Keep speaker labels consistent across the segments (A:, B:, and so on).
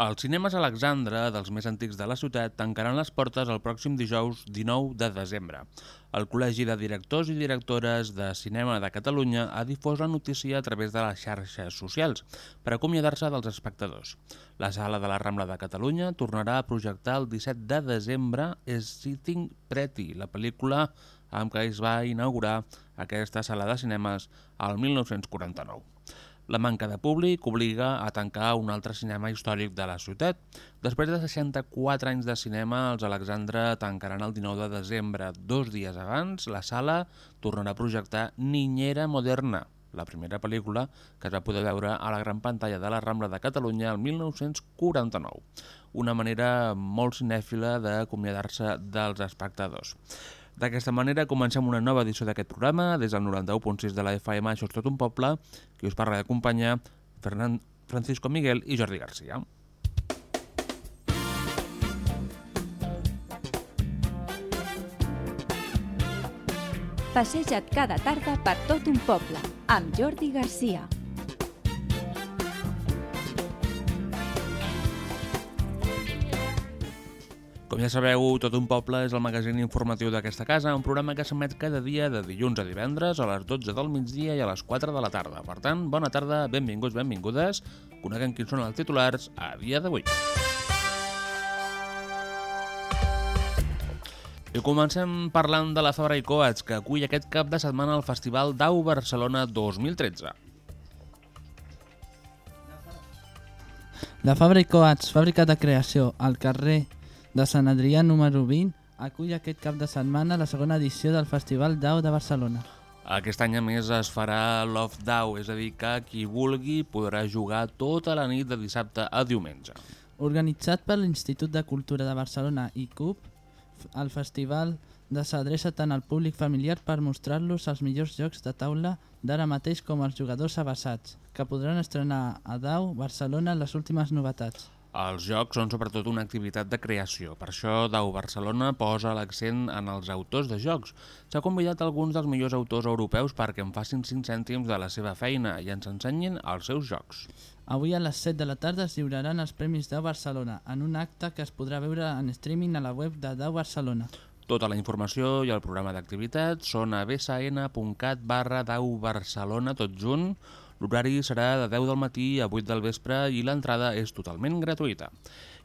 A: Els cinemes Alexandra, dels més antics de la ciutat, tancaran les portes el pròxim dijous 19 de desembre. El Col·legi de Directors i Directores de Cinema de Catalunya ha difós la notícia a través de les xarxes socials per acomiadar-se dels espectadors. La Sala de la Rambla de Catalunya tornarà a projectar el 17 de desembre Sitting Pretty, la pel·lícula amb què es va inaugurar aquesta sala de cinemes al 1949. La manca de públic obliga a tancar un altre cinema històric de la ciutat. Després de 64 anys de cinema, els Alexandra tancaran el 19 de desembre. Dos dies abans, la sala tornarà a projectar Niñera Moderna, la primera pel·lícula que es va poder veure a la gran pantalla de la Rambla de Catalunya el 1949. Una manera molt cinèfila d'acomiadar-se dels espectadors. D'aquesta manera comencem una nova edició d'aquest programa des del 91.6 de la FM, això és tot un poble, que us parla d'acompanyar Fernand Francisco Miguel i Jordi Garcia.
B: Passeja't cada tarda per tot un poble, amb Jordi Garcia.
A: Com ja sabeu, Tot un poble és el magazín informatiu d'aquesta casa, un programa que s'emet cada dia de dilluns a divendres a les 12 del migdia i a les 4 de la tarda. Per tant, bona tarda, benvinguts, benvingudes. Coneguem quins són els titulars a dia d'avui. I comencem parlant de la Fabra i Coats, que acull aquest cap de setmana el Festival Dau Barcelona 2013.
C: La Fabra i Coats, fàbrica de creació, al carrer de Sant Adrià número 20, acull aquest cap de setmana la segona edició del Festival Dau de Barcelona.
A: Aquest any a més es farà Love Dau, és a dir que qui vulgui podrà jugar tota la nit de dissabte a diumenge.
C: Organitzat per l'Institut de Cultura de Barcelona i CUP, el festival s'adreça tant al públic familiar per mostrar-los els millors jocs de taula d'ara mateix com els jugadors avançats, que podran estrenar a Dau Barcelona les últimes novetats.
A: Els jocs són sobretot una activitat de creació, per això Dau Barcelona posa l'accent en els autors de jocs. S'ha convidat alguns dels millors autors europeus perquè en facin 5 cèntims de la seva feina i ens ensenyin els seus jocs.
C: Avui a les 7 de la tarda es lliuraran els Premis Dau Barcelona en un acte que es podrà veure en streaming a la web de Dau Barcelona.
A: Tota la informació i el programa d'activitats són a bsn.cat barra Dau Barcelona tot junt. L'horari serà de 10 del matí a 8 del vespre i l'entrada és totalment gratuïta.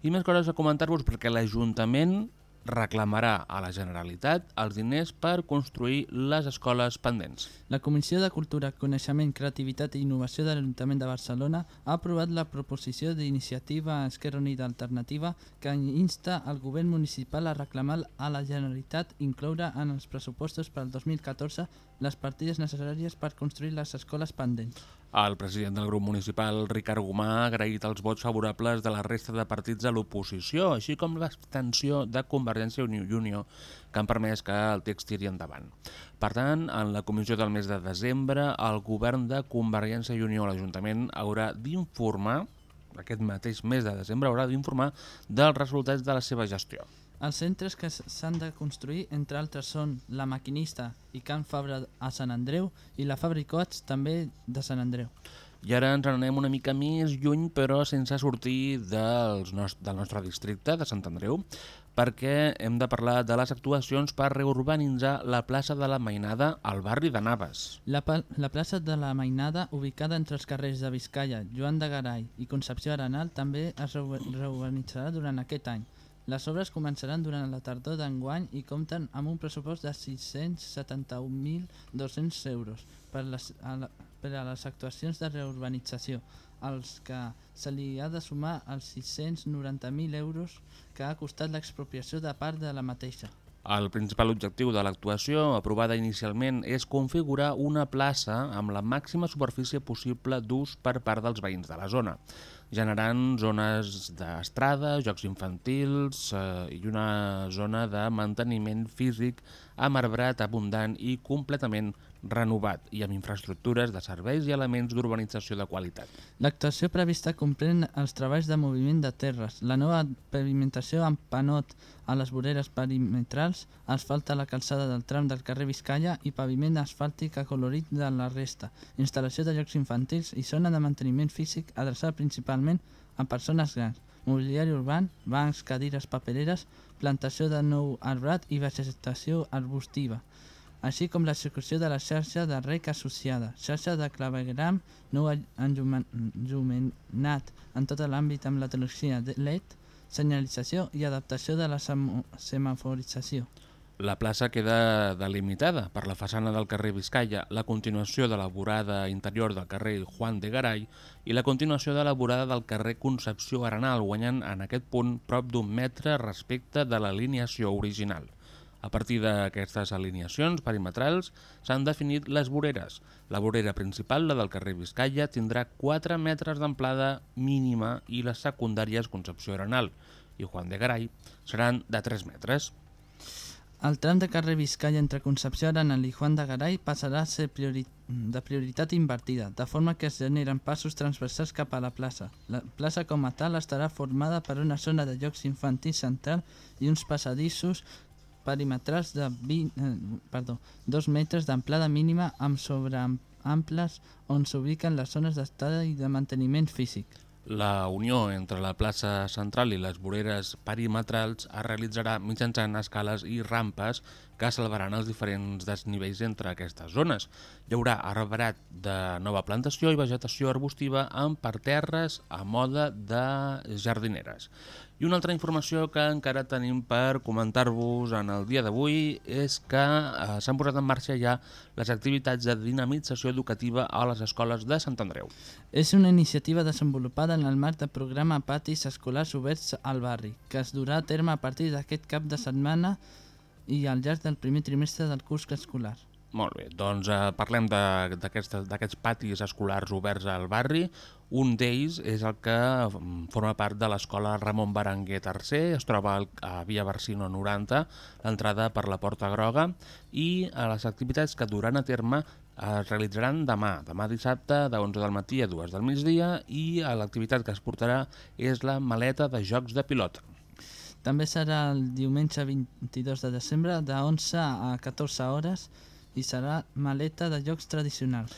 A: I més coses a comentar-vos perquè l'Ajuntament reclamarà a la Generalitat els diners per construir les escoles pendents.
C: La Comissió de Cultura, Coneixement, Creativitat i Innovació de l'Ajuntament de Barcelona ha aprovat la proposició d'iniciativa Esquerra Unida Alternativa que insta al govern municipal a reclamar a la Generalitat incloure en els pressupostos per al 2014 les partides necessàries per construir les escoles pendents.
A: El president del grup municipal, Ricard Gomà, ha agraït els vots favorables de la resta de partits de l'oposició, així com l'abstenció de Convergència i Unió, que han permès que el text tiri endavant. Per tant, en la comissió del mes de desembre, el govern de Convergència i Unió a l'Ajuntament haurà d'informar, aquest mateix mes de desembre, haurà d'informar dels resultats de la seva gestió.
C: Els centres que s'han de construir, entre altres, són La Maquinista i Can Fabra a Sant Andreu i la Fabricots també de Sant Andreu.
A: I ara ens anem una mica més lluny, però sense sortir dels nos del nostre districte de Sant Andreu, perquè hem de parlar de les actuacions per reurbanitzar la plaça de la Mainada al barri de Naves.
C: La, la plaça de la Mainada, ubicada entre els carrers de Vizcaya, Joan de Garay i Concepció Arenal, també es reurbanitzarà durant aquest any. Les obres començaran durant la tardor d'enguany i compten amb un pressupost de 671.200 euros per, les, a la, per a les actuacions de reurbanització, als que se li ha de sumar els 690.000 euros que ha costat l'expropiació de part de la mateixa.
A: El principal objectiu de l'actuació, aprovada inicialment, és configurar una plaça amb la màxima superfície possible d'ús per part dels veïns de la zona, generant zones d'estrada, jocs infantils eh, i una zona de manteniment físic amb arbrat abundant i completament renovat i amb infraestructures de serveis i elements d'urbanització de qualitat.
C: L'actuació prevista comprèn els treballs de moviment de terres, la nova pavimentació amb panot a les voreres perimetrals, asfalt a la calçada del tram del carrer Vizcaya i paviment asfàltic acolorit de la resta, instal·lació de jocs infantils i zona de manteniment físic adreçada principalment a persones grans, mobiliari urbà, bancs, cadires, papereres, plantació de nou arbrat i vegetació arbustiva, així com l'execució de la xarxa de rec associada, xarxa de clavegram nou enllumenat en tot l'àmbit amb la tecnologia de LED, senyalització i adaptació de la semaforització.
A: La plaça queda delimitada per la façana del carrer Vizcaya, la continuació de la vorada interior del carrer Juan de Garay i la continuació de la vorada del carrer Concepció Arenal, guanyant en aquest punt prop d'un metre respecte de l'alineació original. A partir d'aquestes alineacions perimetrals s'han definit les voreres. La vorera principal, la del carrer Vizcaya, tindrà 4 metres d'amplada mínima i les secundàries Concepció Arenal i Juan de Garay seran de 3 metres.
C: El tram de carrer Vizcaya entre Concepció Arenal i Juan de Garay passarà a ser priori de prioritat invertida, de forma que es generen passos transversals cap a la plaça. La plaça com a tal estarà formada per una zona de jocs infantils central i uns passadissos perimetrals de 20, eh, perdó, 2 metres d'amplada mínima amb sobreamples on s'ubiquen les zones d'estada i de manteniment físic.
A: La unió entre la plaça central i les voreres perimetrals es realitzarà mitjançant escales i rampes que salvaran els diferents desnivells entre aquestes zones. Hi haurà arbrat de nova plantació i vegetació arbustiva amb parterres a moda de jardineres. I una altra informació que encara tenim per comentar-vos en el dia d'avui és que eh, s'han posat en marxa ja les activitats de dinamització educativa a les escoles de Sant Andreu.
C: És una iniciativa desenvolupada en el marc del programa Patis Escolars Oberts al Barri, que es durà a terme a partir d'aquest cap de setmana i al llarg del primer trimestre del curs escolar.
A: Molt bé, doncs eh, parlem d'aquests patis escolars oberts al barri. Un d'ells és el que mm, forma part de l'escola Ramon Berenguer III, es troba al- a Via Barsino 90, l'entrada per la Porta Groga, i a les activitats que duran a terme es realitzaran demà, demà dissabte, de 11 del matí a 2 del migdia, i a l'activitat que es portarà és la maleta de jocs de pilota.
C: També serà el diumenge 22 de desembre de 11 a 14 hores i serà maleta de jocs tradicionals.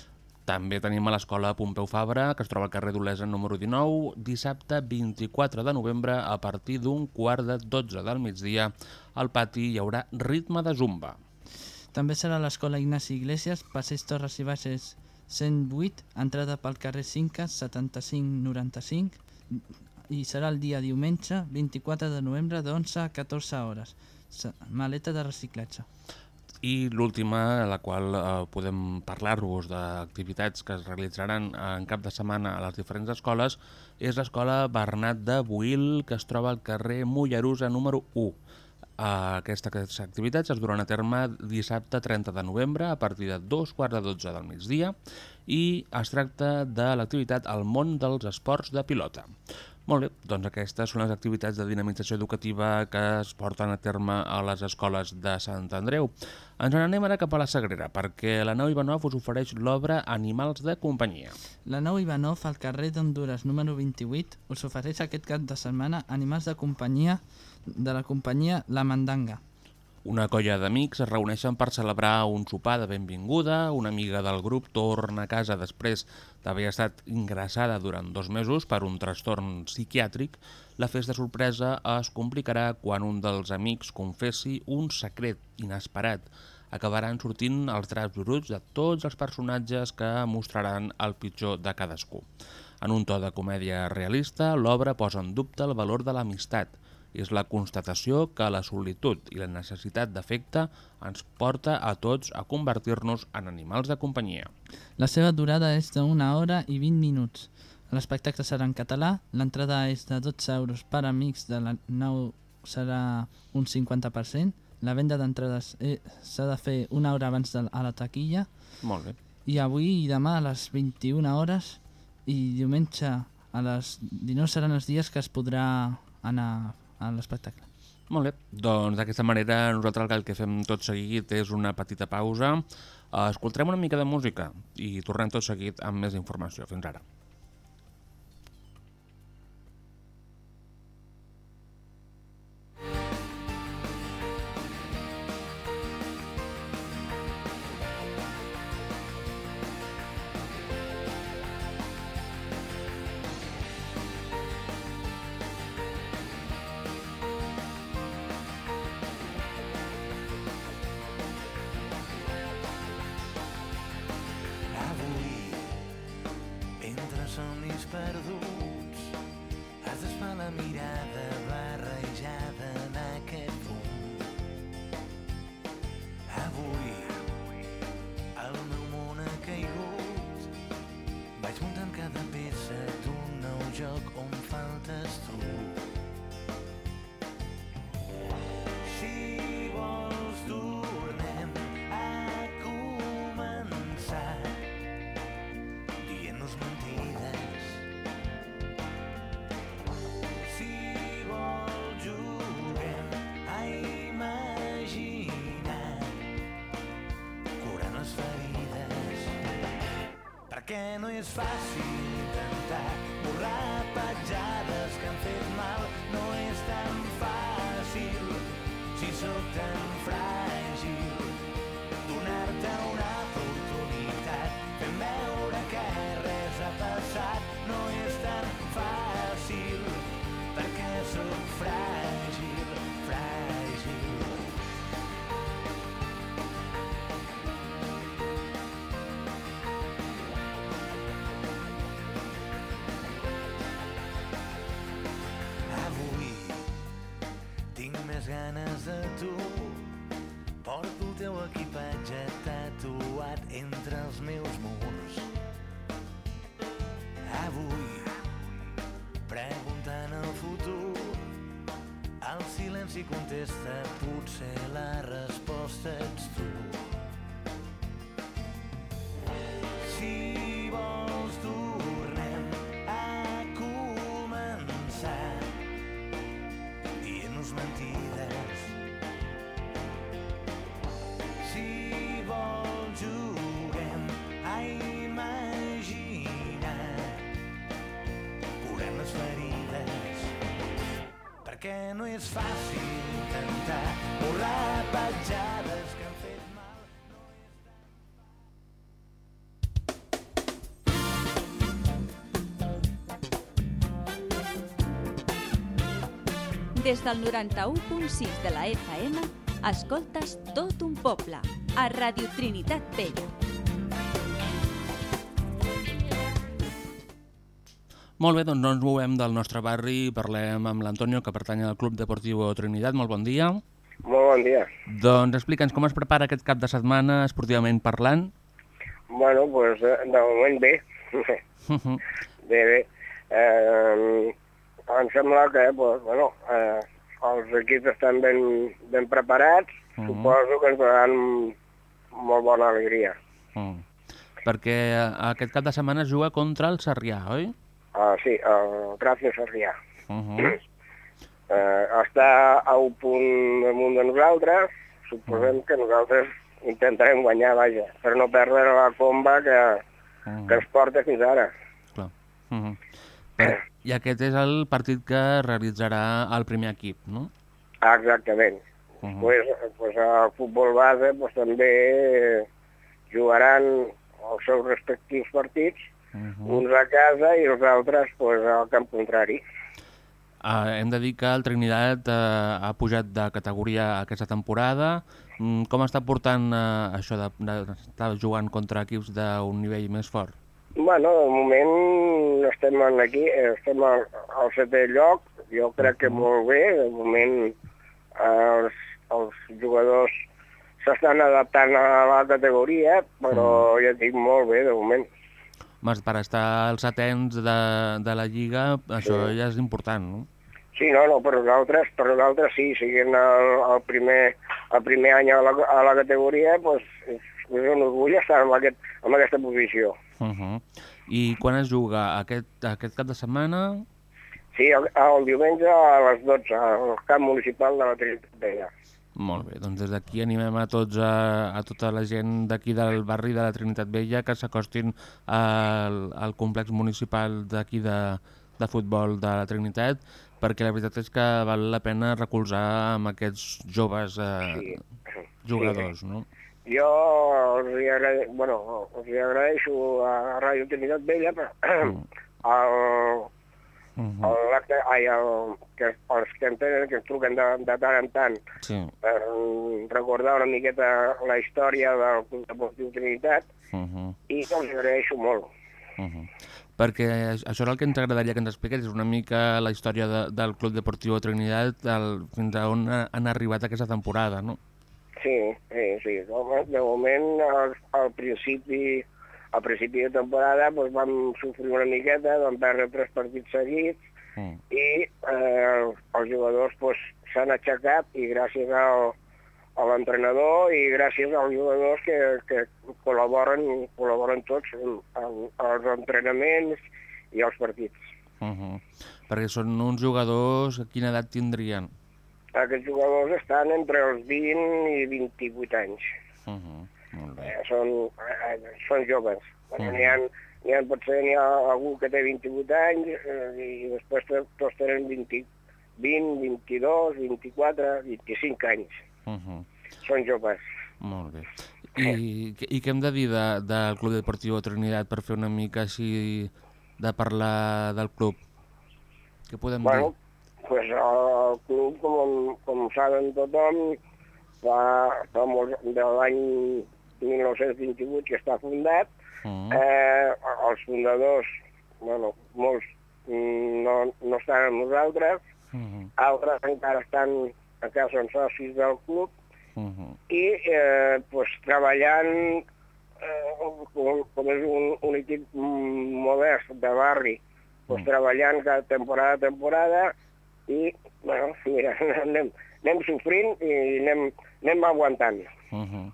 A: També tenim a l'escola Pompeu Fabra, que es troba al carrer d'Olesa número 19, dissabte 24 de novembre a partir d'un quart de 12 del migdia. Al pati hi haurà ritme de zumba.
C: També serà l'escola Ignasi Iglesias, Passeig Torres i Baixes 108, entrada pel carrer Cinca, 7595, i serà el dia diumenge 24 de novembre de 11 a 14 hores. Maleta de reciclatge.
A: I l'última, a la qual eh, podem parlar-vos d'activitats que es realitzaran en cap de setmana a les diferents escoles, és l'escola Bernat de Buil, que es troba al carrer Mollerusa número 1. Eh, aquestes activitats es duran a terme dissabte 30 de novembre a partir de dos quarts de 12 del migdia i es tracta de l'activitat al món dels esports de pilota. Molt bé, doncs aquestes són les activitats de dinamització educativa que es porten a terme a les escoles de Sant Andreu. Ens n'anem ara cap a la Sagrera, perquè la nau Ivanov us ofereix l'obra Animals de companyia.
C: La nou Ivanov, al carrer d'Honduras número 28, us ofereix aquest cap de setmana animals de companyia de la companyia La Mandanga.
A: Una colla d'amics es reuneixen per celebrar un sopar de benvinguda, una amiga del grup torna a casa després d'haver estat ingressada durant dos mesos per un trastorn psiquiàtric, la festa sorpresa es complicarà quan un dels amics confessi un secret inesperat. Acabaran sortint els draps bruts de tots els personatges que mostraran el pitjor de cadascú. En un to de comèdia realista, l'obra posa en dubte el valor de l'amistat, és la constatació que la solitud i la necessitat d'afecte ens porta a tots a convertir-nos en animals de companyia.
C: La seva durada és d'una hora i 20 minuts. L'espectacle serà en català, l'entrada és de 12 euros per amics de la nau serà un 50%, la venda d'entrades eh, s'ha de fer una hora abans de, a la taquilla
A: Molt bé.
C: i avui i demà a les 21 hores i diumenge a les 19 seran els dies que es podrà anar a l'espectacle.
A: Molt bé. Doncs d'aquesta manera nosaltres el que fem tot seguit és una petita pausa. Escoltarem una mica de música i tornem tot seguit amb més informació. Fins ara.
D: Perquè no és fàcil intentar borrar petjades que han fet mal. No és tan fàcil si sóc tan fràgil donar-te una oportunitat fent veure que res ganes de tu Porto el teu equipatge tatuat entre els meus murs. Avui, preguntant el futur, el silenci contesta, potser la resposta ets tu.
B: Des del 91.6 de la FM, escoltes tot un poble, a Radio Trinitat Vella.
A: Molt bé, doncs no ens movem del nostre barri i parlem amb l'Antonio, que pertany al Club Deportiu Trinitat. Molt bon dia.
E: Molt bon dia.
A: Doncs explica'ns com es prepara aquest cap de setmana, esportivament parlant.
E: Bueno, doncs eh, de moment bé. bé, bé. Eh, em sembla que pues, bueno, eh, els equips estan ben, ben preparats.
A: Mhm.
E: Suposo que ens donaran molt bona alegria.
A: Mm. Perquè eh, aquest cap de setmana es juga contra el Sarrià, oi?
E: Ah, sí, el Ràcio Sarrià.
A: Uh -huh.
E: Eh, està a un punt damunt de nosaltres. Suposem que nosaltres intentarem guanyar, vaja, per no perdre la comba que, que ens porta fins ara.
A: Clar. Uh -huh. per... I aquest és el partit que realitzarà el primer equip, no?
E: Exactament.
A: Uh -huh.
E: pues, pues el futbol base pues, també jugaran els seus respectius partits,
A: Uh -huh.
E: uns a casa i els altres pues, al camp contrari.
A: Uh, hem de dir que el Trinidad uh, ha pujat de categoria aquesta temporada. Mm, com està portant uh, això d'estar jugant contra equips d'un nivell més fort?
E: Bueno, de moment estem aquí, estem al, al setè lloc, jo crec que molt bé, de moment els, els jugadors s'estan adaptant a la categoria, però ja et dic molt bé de moment.
A: Mas, per estar als setents de, de la Lliga, això
E: Sí.
A: ja és important, no?
E: Sí, no, no, per nosaltres, per nosaltres sí, siguin el, el, primer, el primer any a la, a la categoria, doncs és, és un orgull estar en, aquest, en aquesta posició.
A: Uh -huh. I quan es juga? Aquest, aquest cap de setmana?
E: Sí, el, el diumenge a les 12, al camp municipal de la Trinitat Vella.
A: Molt bé, doncs des d'aquí animem a tots, a, a tota la gent d'aquí del barri de la Trinitat Vella que s'acostin al, al complex municipal d'aquí de, de futbol de la Trinitat perquè la veritat és que val la pena recolzar amb aquests joves eh,
E: Sí.
A: jugadors, no?
E: Jo els hi, agrade... bueno, els hi agraeixo a Ràdio Trinitat Vella però, el,
A: Uh -huh.
E: el, ai, el, que, els que en tenen, que ens truquen de, de tant en tant
A: Sí.
E: per recordar una miqueta la història del Club Deportiu Trinitat
A: Uh -huh.
E: i que els agraeixo molt.
A: Uh -huh. Perquè això és el que ens agradaria que ens expliqués, és una mica la història de, del Club Deportiu Trinitat el, fins a on ha- han arribat aquesta temporada, no?
E: Sí, sí, sí. De moment, al, al principi al principi de temporada doncs, vam sofrir una miqueta, vam perdre tres partits seguits
A: Mm.
E: i eh, els jugadors doncs, s'han aixecat i gràcies al, a l'entrenador i gràcies als jugadors que, que col·laboren, col·laboren tots en, en, als entrenaments i als partits.
A: Uh -huh. Perquè són uns jugadors, quina edat tindrien?
E: Aquests jugadors estan entre els 20 i 28 anys.
A: Uh -huh. Molt bé.
E: Eh, són, eh, són joves. Bueno,
A: Mhm.
E: N'hi ha, n'hi ha, potser n'hi ha algú que té 28 anys eh, i després to- tots tenen 20, 20, 22, 24, 25 anys.
A: Uh -huh.
E: Són joves.
A: Molt bé. I, I què hem de dir de, del Club Deportiu Trinitat per fer una mica així de parlar del club? Què podem
E: Bueno, pues el club, com, com saben tothom, fa, fa molt, de l'any 1928 que està fundat.
A: Uh
E: Eh, els fundadors, bueno, molts mm, no, no estan amb nosaltres,
A: -huh.
E: altres encara estan, encara són socis del club,
A: Uh -huh.
E: i eh, pues, treballant eh, com, com és un, un equip mm, modest de barri, pues,
A: Mm.
E: treballant cada temporada a temporada i, bueno, mira, anem, anem sofrint i anem, anem aguantant.
A: Uh -huh.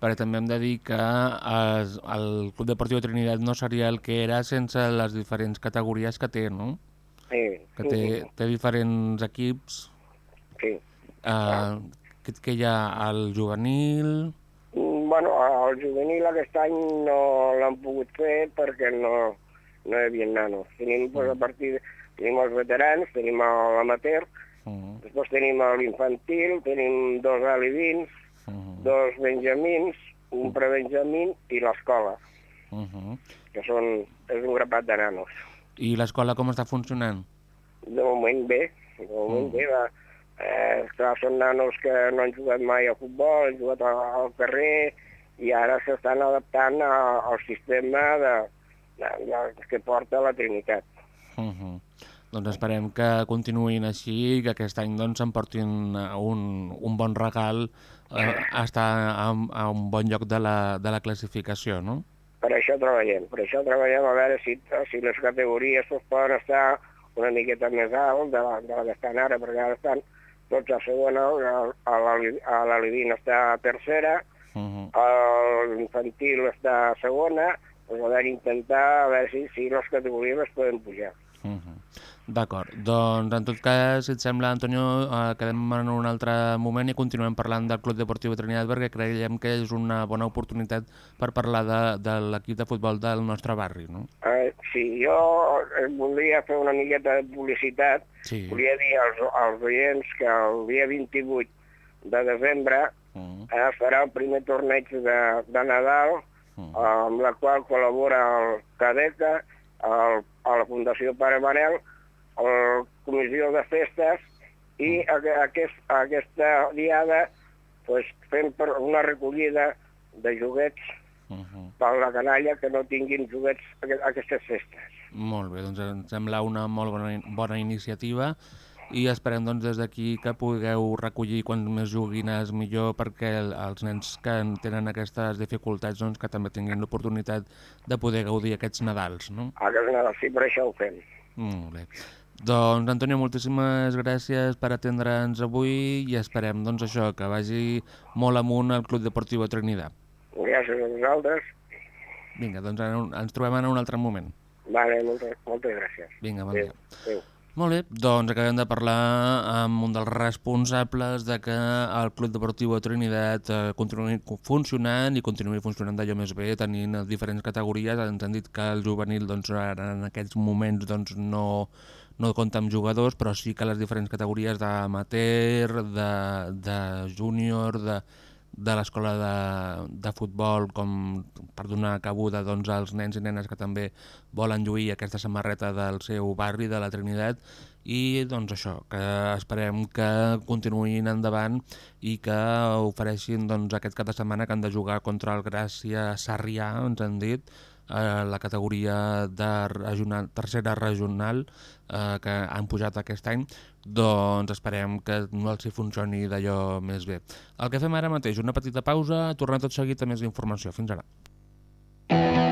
A: Perquè també hem de dir que es, el Club Deportiu Trinitat no seria el que era sense les diferents categories que té, no?
E: Sí,
A: Que té, té diferents equips.
E: sí.
A: Uh, que, que hi ha el juvenil...
E: Mm, Bueno, el juvenil aquest any no l'han pogut fer perquè no, no hi havia nanos. Tenim pues, a partir tenim els veterans, tenim l'amateur,
A: Uh -huh.
E: després tenim l'infantil, tenim dos alivins,
A: Uh -huh.
E: dos benjamins, un prebenjamín i l'escola,
A: Uh -huh.
E: que són, és un grapat de nanos.
A: I l'escola com està funcionant?
E: De moment bé, de moment
A: Mm.
E: bé. Va. Eh, clar, són nanos que no han jugat mai a futbol, han jugat al carrer i ara s'estan adaptant a, al sistema de, de, de, que porta la Trinitat.
A: Uh -huh. Doncs esperem que continuïn així i que aquest any doncs, emportin eh, un, un bon regal eh, a estar a, a un bon lloc de la, de la classificació, no?
E: Per això treballem, per això treballem a veure si, si les categories doncs, poden estar una miqueta més alt de la, de la que estan ara, perquè ara estan tots a segona, a- a l'Ali- a l'Alivina està a tercera,
A: Uh -huh.
E: l'infantil està a segona, doncs a veure, intentar a veure si, si les categories les poden pujar.
A: Uh -huh. D'acord, doncs en tot cas, si et sembla, Antonio, eh, quedem en un altre moment i continuem parlant del Club Deportiu Trinitat perquè creiem que és una bona oportunitat per parlar de, de l'equip de futbol del nostre barri, no?
E: Eh, sí, jo eh, volia fer una miqueta de publicitat,
A: Sí.
E: volia dir als, als oients que el dia 28 de desembre
A: Uh -huh.
E: eh, farà el primer torneig de, de Nadal,
A: Uh
E: eh, amb la qual col·labora el CADECA, el, a la Fundació Pare Manel, la Comissió de Festes, i a, aquest, aquesta diada pues, fem per una recollida de joguets
A: -huh.
E: per la canalla que no tinguin joguets a aquestes festes.
A: Molt bé, doncs em sembla una molt bona, bona iniciativa i esperem doncs, des d'aquí que pugueu recollir quan més joguines millor perquè el, els nens que en tenen aquestes dificultats doncs, que també tinguin l'oportunitat de poder gaudir aquests Nadals. No?
E: A casa Nadal, sí, per això ho fem.
A: Molt bé. Doncs, Antonio, moltíssimes gràcies per atendre'ns avui i esperem, doncs, això, que vagi molt amunt al Club Deportiu Trinidad.
E: Gràcies a vosaltres.
A: Vinga, doncs ens trobem en un altre moment.
E: Vale, moltes, moltes gràcies.
A: Vinga, bon
E: Adéu.
A: dia.
E: Adéu.
A: Molt bé, doncs acabem de parlar amb un dels responsables de que el Club Deportiu de Trinidad eh, continuï funcionant i continuï funcionant d'allò més bé, tenint diferents categories. Ens han dit que el juvenil doncs, ara en aquests moments doncs, no, no compta amb jugadors, però sí que les diferents categories d'amateur, de, de júnior, de, de l'escola de, de futbol com per donar cabuda doncs, als nens i nenes que també volen lluir aquesta samarreta del seu barri, de la Trinitat, i doncs això, que esperem que continuïn endavant i que ofereixin doncs, aquest cap de setmana que han de jugar contra el Gràcia Sarrià, ens han dit, a la categoria de regional, tercera regional eh, que han pujat aquest any, doncs esperem que no els hi funcioni d'allò més bé. El que fem ara mateix, una petita pausa, tornem tot seguit a més informació. Fins ara.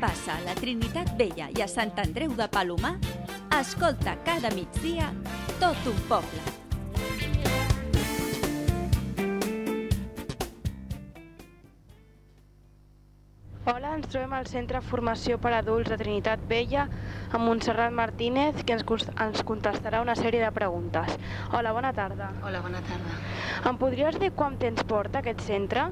B: Passa a la Trinitat Vella i a Sant Andreu de Palomar, escolta cada migdia tot un poble.
F: Hola, ens trobem al Centre Formació per Adults de Trinitat Vella amb Montserrat Martínez, que ens, ens contestarà una sèrie de preguntes. Hola, bona tarda.
G: Hola, bona tarda.
F: Em podries dir quant temps porta aquest centre?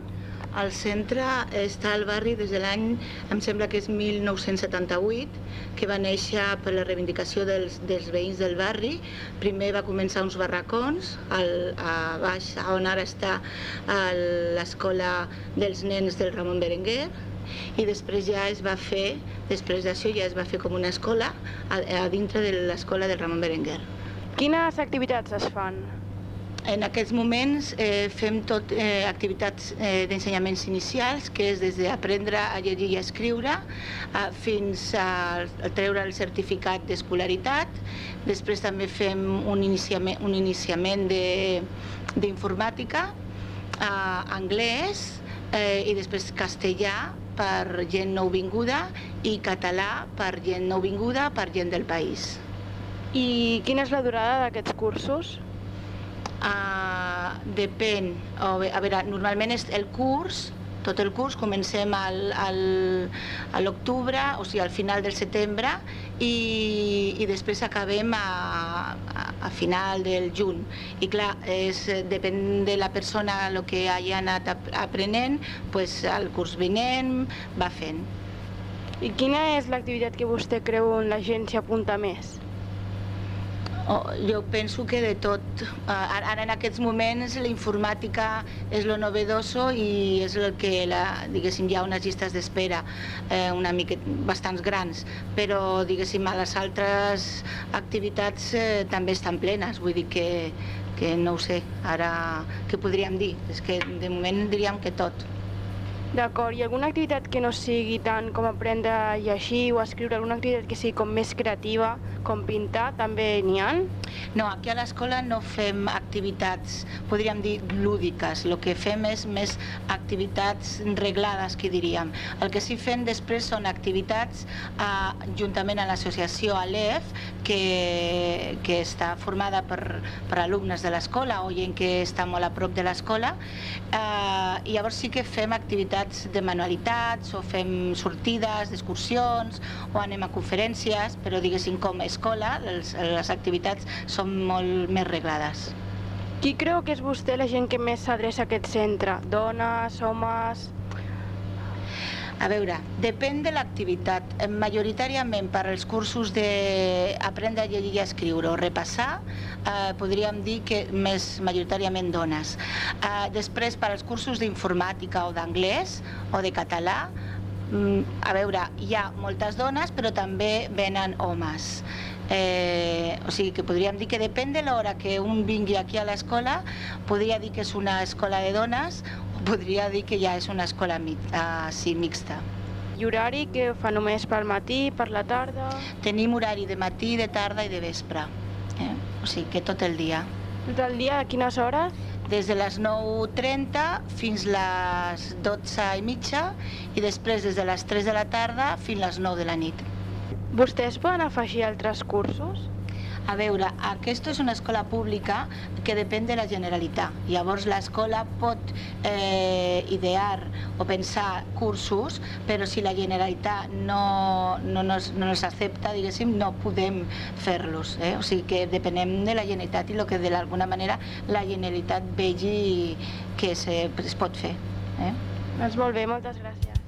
G: El centre està al barri des de l'any, em sembla que és 1978, que va néixer per la reivindicació dels, dels veïns del barri. Primer va començar uns barracons, al, a baix, on ara està l'escola dels nens del Ramon Berenguer, i després ja es va fer, després d'això ja es va fer com una escola a, a dintre de l'escola del Ramon Berenguer.
F: Quines activitats es fan?
G: En aquests moments eh, fem tot eh, activitats eh, d'ensenyaments inicials, que és des d'aprendre a llegir i a escriure eh, fins a, a treure el certificat d'escolaritat. Després també fem un iniciament, un iniciament d'informàtica, eh, anglès eh, i després castellà per gent nouvinguda i català per gent nouvinguda, per gent del país.
F: I quina és la durada d'aquests cursos?
G: Uh, depèn. O bé, a veure, normalment és el curs tot el curs, comencem al, al, a l'octubre, o sigui, al final del setembre, i, i després acabem a, a, a final del juny. I clar, és, depèn de la persona el que hagi anat ap- aprenent, pues, el curs vinent va fent.
F: I quina és l'activitat que vostè creu on la gent s'hi apunta més?
G: Oh, jo penso que de tot. Uh, ara en aquests moments la informàtica és lo novedoso i és el que, la, diguéssim, hi ha unes llistes d'espera eh, una mica bastants grans, però diguéssim a les altres activitats eh, també estan plenes, vull dir que, que no ho sé, ara què podríem dir? És que de moment diríem que tot.
F: D'acord, i alguna activitat que no sigui tant com aprendre a llegir o escriure, alguna activitat que sigui com més creativa, com pintar, també n'hi ha?
G: No, aquí a l'escola no fem activitats, podríem dir, lúdiques. El que fem és més activitats reglades, que diríem. El que sí fem després són activitats eh, juntament amb l'associació Alef, que, que està formada per, per alumnes de l'escola o gent que està molt a prop de l'escola. Eh, llavors sí que fem activitats de manualitats o fem sortides d'excursions o anem a conferències, però diguéssim com a escola les, les activitats són molt més reglades.
F: Qui creu que és vostè la gent que més s'adreça a aquest centre? Dones, homes...
G: A veure, depèn de l'activitat. Eh, Majoritàriament per als cursos d'aprendre a llegir i a escriure o repassar, eh, podríem dir que més majoritàriament dones. Eh, després, per als cursos d'informàtica o d'anglès o de català, mm, a veure, hi ha moltes dones, però també venen homes. Eh, o sigui que podríem dir que depèn de l'hora que un vingui aquí a l'escola, podria dir que és una escola de dones o podria dir que ja és una escola mi sí, mixta.
F: I horari que fa només pel matí, per la tarda...
G: Tenim horari de matí, de tarda i de vespre. Eh? O sigui que tot el dia.
F: Tot el dia, a quines hores?
G: Des de les 9.30 fins les 12 i mitja i després des de les 3 de la tarda fins les 9 de la nit.
F: Vostès poden afegir altres cursos?
G: A veure, aquesta és una escola pública que depèn de la Generalitat. Llavors l'escola pot eh, idear o pensar cursos, però si la Generalitat no, no, nos, no nos accepta, diguéssim, no podem fer-los. Eh? O sigui que depenem de la Generalitat i el que d'alguna manera la Generalitat vegi que se, es pot fer. Eh?
F: Doncs molt bé, moltes gràcies.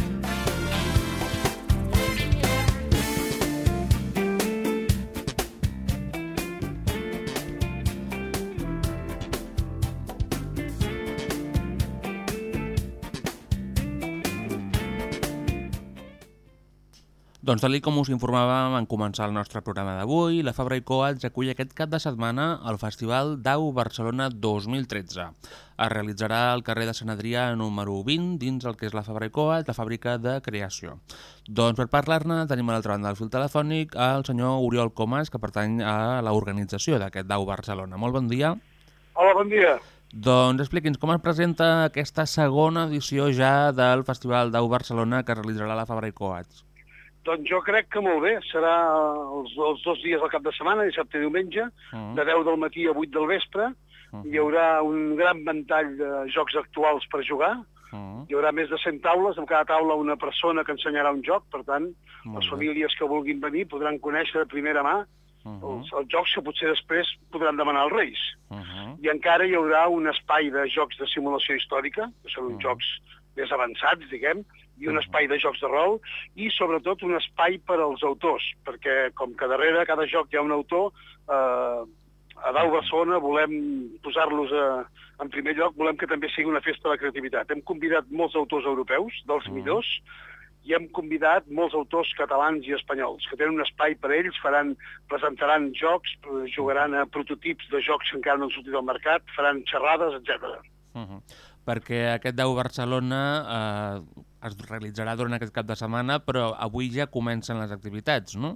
A: Doncs tal com us informàvem en començar el nostre programa d'avui, la Fabra i Coats acull aquest cap de setmana el Festival Dau Barcelona 2013. Es realitzarà al carrer de Sant Adrià número 20 dins el que és la Fabra i Coats, la fàbrica de creació. Doncs per parlar-ne tenim a l'altra banda del fil telefònic el senyor Oriol Comas, que pertany a l'organització d'aquest Dau Barcelona. Molt bon dia.
H: Hola, bon dia.
A: Doncs expliqui'ns com es presenta aquesta segona edició ja del Festival Dau Barcelona que realitzarà la Fabra i Coats.
H: Doncs jo crec que molt bé. Serà els, els dos dies al cap de setmana, dissabte i diumenge,
A: Mm.
H: de 10 del matí a 8 del vespre. Hi haurà un gran ventall de jocs actuals per jugar.
A: Mm.
H: Hi haurà més de 100 taules, amb cada taula una persona que ensenyarà un joc. Per tant,
A: Molt
H: les famílies que vulguin venir podran conèixer de primera mà els, els jocs que potser després podran demanar als Reis.
A: Uh-huh.
H: I encara hi haurà un espai de jocs de simulació històrica, que són uns jocs més avançats, diguem, i un espai de jocs de rol, i sobretot un espai per als autors, perquè com que darrere cada joc hi ha un autor, eh, a Dau Barcelona volem posar-los a- en primer lloc, volem que també sigui una festa de la creativitat. Hem convidat molts autors europeus, dels millors, i hem convidat molts autors catalans i espanyols, que tenen un espai per a ells, faran, presentaran jocs, eh, jugaran a prototips de jocs que encara no han sortit al mercat, faran xerrades, etc.
A: Uh -huh. Perquè aquest 10 Barcelona eh, es realitzarà durant aquest cap de setmana, però avui ja comencen les activitats, no?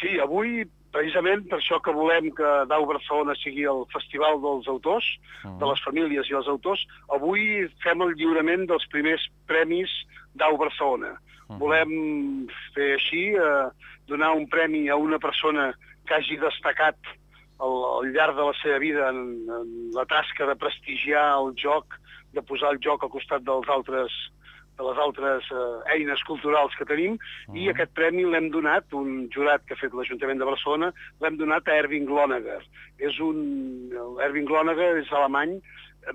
H: Sí, avui precisament per això que volem que Dau Barcelona sigui el festival dels autors, de les famílies i els autors, avui fem el lliurament dels primers premis Dau Barcelona. Volem fer així, eh, donar un premi a una persona que hagi destacat al, al llarg de la seva vida en, en la tasca de prestigiar el joc, de posar el joc al costat dels altres de les altres eh, eines culturals que tenim, i aquest premi l'hem donat, un jurat que ha fet l'Ajuntament de Barcelona, l'hem donat a Erving Loneger. És un... el Erving Loneger és alemany,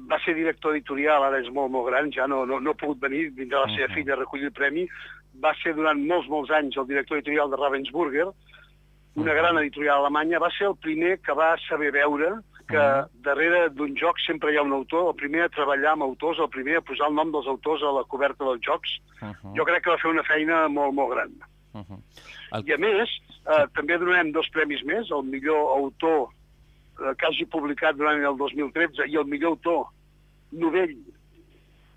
H: va ser director editorial, ara és molt, molt gran, ja no, no, no ha pogut venir, vindrà la seva filla a recollir el premi, va ser durant molts, molts anys el director editorial de Ravensburger, una gran editorial alemanya, va ser el primer que va saber veure que darrere d'un joc sempre hi ha un autor, el primer a treballar amb autors, el primer a posar el nom dels autors a la coberta dels jocs. Jo crec que va fer una feina molt, molt gran. I a més, eh, també donarem dos premis més, el millor autor eh, que hagi publicat durant el 2013 i el millor autor novell,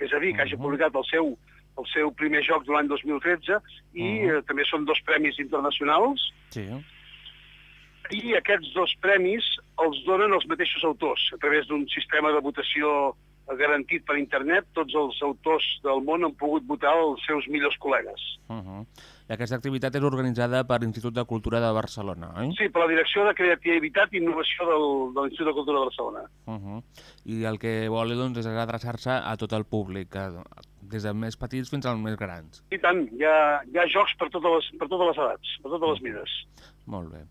H: és a dir, que hagi publicat el seu, el seu primer joc de l'any 2013, i eh, també són dos premis internacionals,
A: Sí.
H: I aquests dos premis els donen els mateixos autors, a través d'un sistema de votació garantit per internet, tots els autors del món han pogut votar els seus millors col·legues.
A: Uh -huh. I aquesta activitat és organitzada per l'Institut de Cultura de Barcelona, oi?
H: Sí, per la Direcció de Creativitat i Innovació del, de l'Institut de Cultura de Barcelona.
A: Uh -huh. I el que vol doncs, és adreçar-se a tot el públic, a- des de més petits fins als més grans.
H: I tant, hi ha, hi ha jocs per totes, les, per totes les edats, per totes les mides.
A: Molt bé.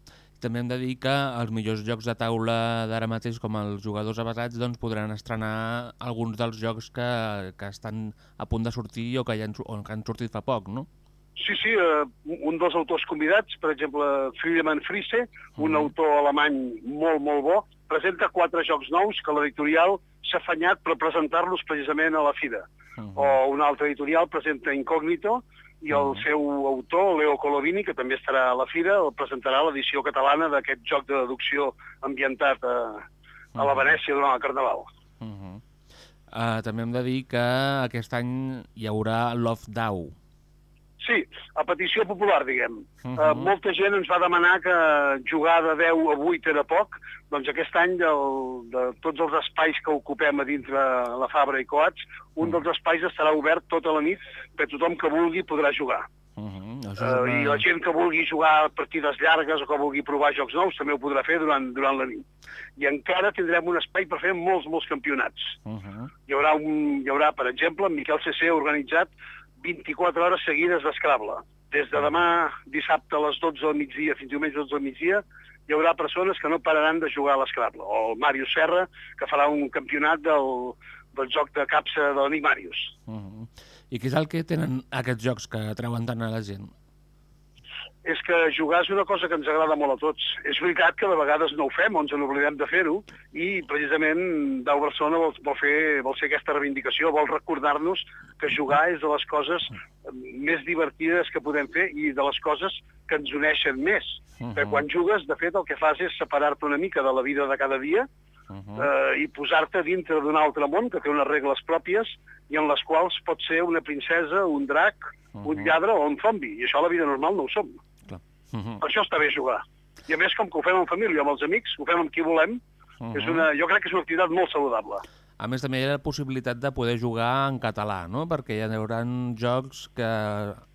A: També hem de dir que els millors jocs de taula d'ara mateix, com els jugadors avasats, doncs podran estrenar alguns dels jocs que, que estan a punt de sortir o que, ja han, o que han sortit fa poc, no?
H: Sí, sí, eh, un dels autors convidats, per exemple, Friedemann Friese, un autor alemany molt, molt bo, presenta quatre jocs nous que l'editorial s'ha afanyat per presentar-los precisament a la Fira. O un altre editorial presenta Incógnito i el seu autor, Leo Colovini, que també estarà a la Fira, el presentarà l'edició catalana d'aquest joc de deducció ambientat a, a la Venècia durant el Carnaval.
A: Uh, també hem de dir que aquest any hi haurà Love Dow.
H: Sí, a petició popular, diguem. Uh
A: Mhm.
H: -huh. uh, molta gent ens va demanar que jugar de 10 a 8 era poc, doncs aquest any del, de tots els espais que ocupem a dintre la Fabra i Coats, un dels espais estarà obert tota la nit per tothom que vulgui podrà jugar.
A: Això és
H: Uh, I la gent que vulgui jugar partides llargues o que vulgui provar jocs nous també ho podrà fer durant, durant la nit. I encara tindrem un espai per fer molts, molts campionats.
A: Uh -huh.
H: Hi haurà, un, hi haurà per exemple, en Miquel CC ha organitzat 24 hores seguides d'escrable. Des de demà, dissabte a les 12 del migdia fins diumenge a les 12 del migdia, hi haurà persones que no pararan de jugar a l'escrable. O el Màrius Serra, que farà un campionat del, del joc de capsa de l'amic Màrius.
A: Uh -huh. I què és el que tenen aquests jocs que atreuen tant a la gent?
H: És que jugar és una cosa que ens agrada molt a tots. És veritat que de vegades no ho fem o ens en oblidem de fer-ho i precisament Dau Barcelona vol, vol, fer, vol fer aquesta reivindicació, vol recordar-nos que jugar és de les coses més divertides que podem fer i de les coses que ens uneixen més. Uh -huh. Perquè quan jugues, de fet, el que fas és separar-te una mica de la vida de cada dia uh -huh. eh, i posar-te dintre d'un altre món que té unes regles pròpies i en les quals pot ser una princesa, un drac, uh -huh. un lladre o un zombi. I això a la vida normal no ho som.
A: Uh -huh.
H: Per això està bé jugar. I a més, com que ho fem en família, amb els amics, ho fem amb qui volem,
A: Uh -huh.
H: és una, jo crec que és una activitat molt saludable.
A: A més, també hi ha la possibilitat de poder jugar en català, no? Perquè hi haurà jocs que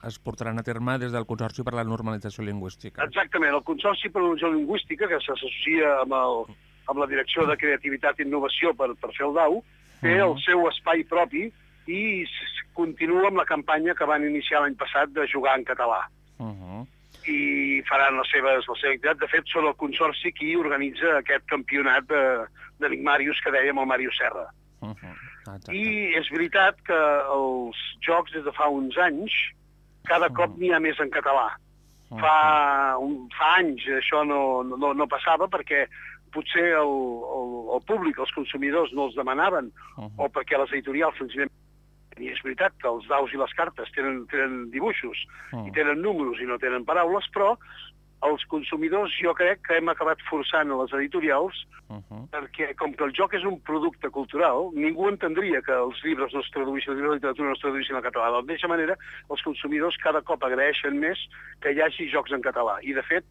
A: es portaran a terme des del Consorci per la Normalització Lingüística.
H: Exactament, el Consorci per la Lingüística, que s'associa amb, el, amb la Direcció de Creativitat i Innovació per, per fer el DAU, té el seu espai propi i continua amb la campanya que van iniciar l'any passat de jugar en català.
A: Uh -huh.
H: I faran les seves, la seva activitat. De fet, són el Consorci qui organitza aquest campionat de, de que dèiem el Màrius Serra.
A: Uh -huh. Exacte.
H: I és veritat que els jocs des de fa uns anys cada cop n'hi ha més en català. Fa, un, fa anys això no, no, no passava perquè potser el, el, el públic, els consumidors no els demanaven o perquè les editorials senzillament i és veritat que els daus i les cartes tenen, tenen dibuixos
A: Mm.
H: i tenen números i no tenen paraules, però els consumidors jo crec que hem acabat forçant a les editorials
A: Uh -huh.
H: perquè com que el joc és un producte cultural, ningú entendria que els llibres no es traduïssin, els llibres de literatura no es traduïssin al català. De la mateixa manera, els consumidors cada cop agraeixen més que hi hagi jocs en català. I, de fet,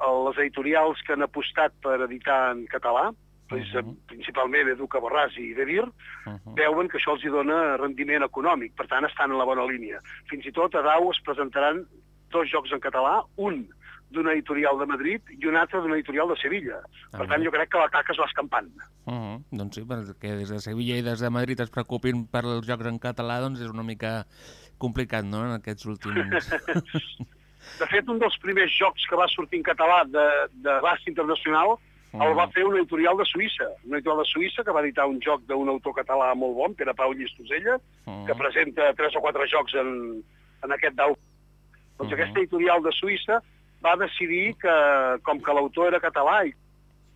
H: les editorials que han apostat per editar en català, uh principalment Educa Borràs i Devir, uh -huh. veuen que això els hi dona rendiment econòmic, per tant estan en la bona línia. Fins i tot a Dau es presentaran dos jocs en català, un d'una editorial de Madrid i un altre d'una editorial de Sevilla. Per tant, jo crec que l'atac es va escampant.
A: Uh -huh. Doncs sí, perquè des de Sevilla i des de Madrid es preocupin per els jocs en català, doncs és una mica complicat, no?, en aquests últims...
H: de fet, un dels primers jocs que va sortir en català d'abast internacional -huh. el va fer una editorial de Suïssa, una editorial de Suïssa que va editar un joc d'un autor català molt bon, Pere Pau Llistosella, -huh. que presenta tres o quatre jocs en, en aquest dau. Doncs -huh. aquesta editorial de Suïssa va decidir que, com que l'autor era català i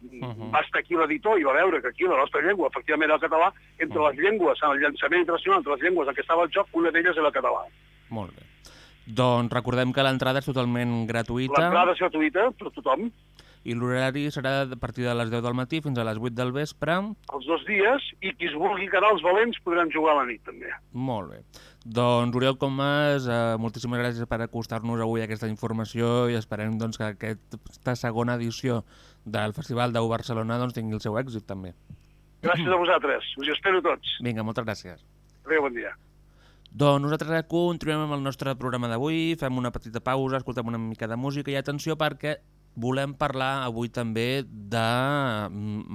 H: uh -huh. va estar aquí l'editor i va veure que aquí la nostra llengua efectivament era el català, entre uh -huh. les llengües, en el llançament internacional, entre les llengües en què estava el joc, una d'elles era el català.
A: Molt bé. Doncs recordem que l'entrada és totalment gratuïta.
H: L'entrada és gratuïta per tothom.
A: I l'horari serà a partir de les 10 del matí fins a les 8 del vespre.
H: Els dos dies, i qui es vulgui quedar els valents podran jugar a la nit, també.
A: Molt bé. Doncs, Oriol Comas, eh, moltíssimes gràcies per acostar-nos avui a aquesta informació i esperem doncs, que aquesta segona edició del Festival d'U Barcelona doncs, tingui el seu èxit, també.
H: Gràcies a vosaltres. Us hi espero tots.
A: Vinga, moltes gràcies.
H: Adéu, bon dia.
A: Doncs nosaltres continuem amb el nostre programa d'avui, fem una petita pausa, escoltem una mica de música i atenció perquè volem parlar avui també de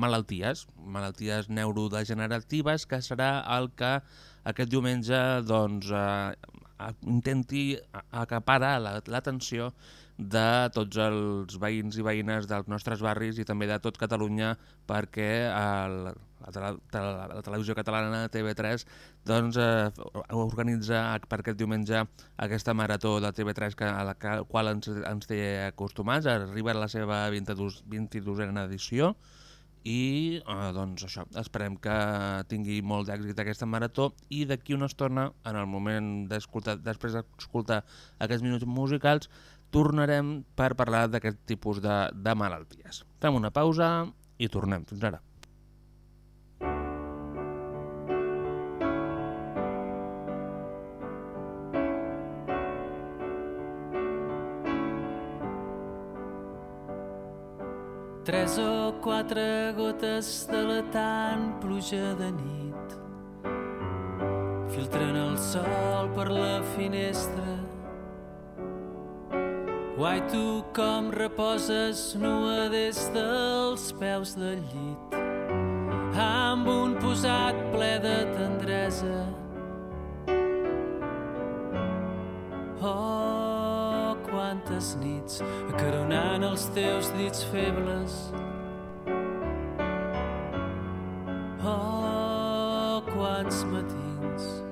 A: malalties, malalties neurodegeneratives, que serà el que aquest diumenge doncs, eh, intenti acaparar l'atenció de tots els veïns i veïnes dels nostres barris i també de tot Catalunya perquè el, la, la, la televisió catalana TV3 doncs, eh, organitza per aquest diumenge aquesta marató de TV3 que, a la qual ens, ens té acostumats, arriba a la seva 22, 22a edició i eh, doncs això, esperem que tingui molt d'èxit aquesta marató i d'aquí una estona, en el moment després d'escoltar aquests minuts musicals, tornarem per parlar d'aquest tipus de, de malalties. Fem una pausa i tornem. Fins ara.
I: Tres o quatre gotes de la tan pluja de nit filtren el sol per la finestra. Guai, tu com reposes nua des dels peus del llit amb un posat ple de tendresa. Oh, quantes nits acaronant els teus dits febles. Oh, quants matins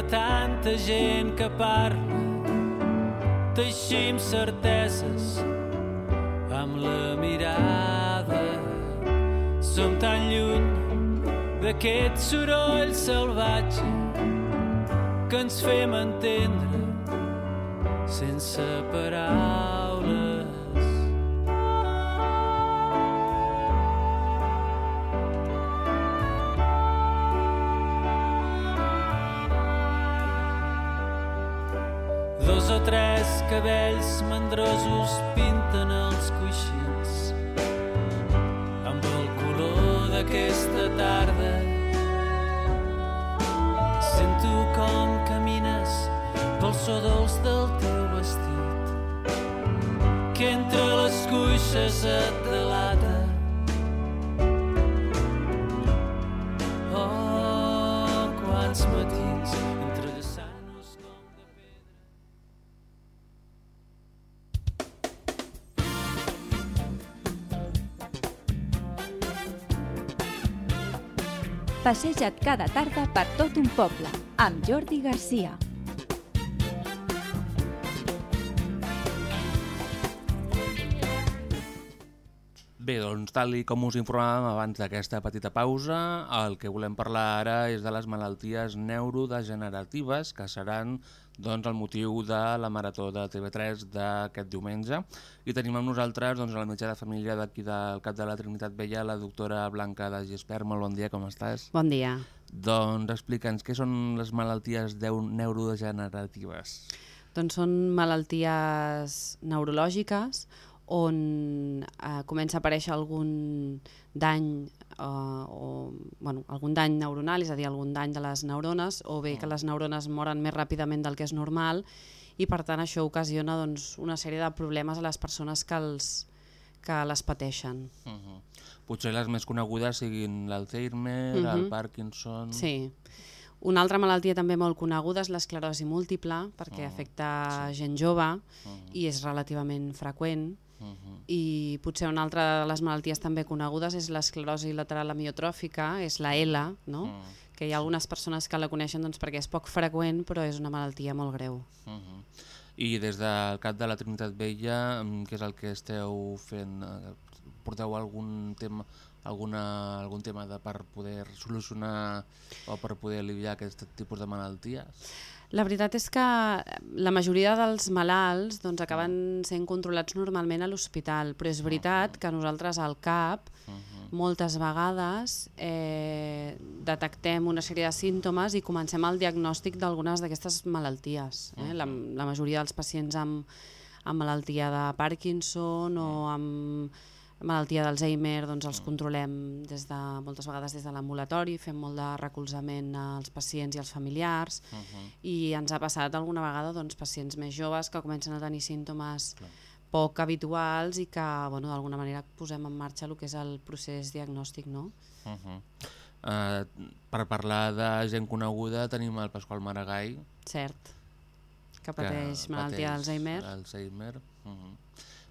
I: de tanta gent que parla teixim certeses amb la mirada. Som tan lluny d'aquest soroll salvatge que ens fem entendre sense paraules. Cabells mandrosos pinten els coixins amb el color d'aquesta tarda. Sento com camines pel so dolç del teu vestit que entre les cuixes et delata.
B: Passeja't cada tarda per tot un poble, amb Jordi Garcia.
A: Bé, doncs, tal i com us informàvem abans d'aquesta petita pausa, el que volem parlar ara és de les malalties neurodegeneratives, que seran doncs, el motiu de la marató de TV3 d'aquest diumenge. I tenim amb nosaltres doncs, a la mitja de família d'aquí del Cap de la Trinitat Vella, la doctora Blanca de Gispert. Molt bon dia, com estàs?
J: Bon dia.
A: Doncs explica'ns què són les malalties neurodegeneratives.
J: Doncs són malalties neurològiques on eh, comença a aparèixer algun dany eh, o bueno, algun dany neuronal, és a dir, algun dany de les neurones, o bé que les neurones moren més ràpidament del que és normal, i per tant això ocasiona doncs, una sèrie de problemes a les persones que, els, que les pateixen.
A: Uh -huh. Potser les més conegudes siguin l'Alzheimer, uh -huh. el Parkinson...
J: Sí. Una altra malaltia també molt coneguda és l'esclerosi múltiple, perquè uh -huh. afecta sí. gent jove uh -huh. i és relativament freqüent. Uh -huh. I potser una altra de les malalties també conegudes és l'esclerosi lateral amiotròfica, és la L, no? Uh -huh. que hi ha algunes persones que la coneixen doncs, perquè és poc freqüent, però és una malaltia molt greu.
A: Uh -huh. I des del cap de la Trinitat Vella, què és el que esteu fent? Porteu algun tema alguna, algun tema de, per poder solucionar o per poder aliviar aquest tipus de malalties?
J: La veritat és que la majoria dels malalts doncs, acaben sent controlats normalment a l'hospital, però és veritat que nosaltres al CAP moltes vegades eh, detectem una sèrie de símptomes i comencem el diagnòstic d'algunes d'aquestes malalties. Eh? La, la majoria dels pacients amb, amb malaltia de Parkinson o amb malaltia d'Alzheimer doncs els controlem des de, moltes vegades des de l'ambulatori, fem molt de recolzament als pacients i als familiars
A: Uh -huh.
J: i ens ha passat alguna vegada doncs, pacients més joves que comencen a tenir símptomes
A: Clar.
J: poc habituals i que bueno, d'alguna manera posem en marxa el que és el procés diagnòstic. No?
A: Uh -huh. uh, per parlar de gent coneguda tenim el Pasqual Maragall
J: Cert, que pateix que malaltia d'Alzheimer.
A: Alzheimer. Uh -huh.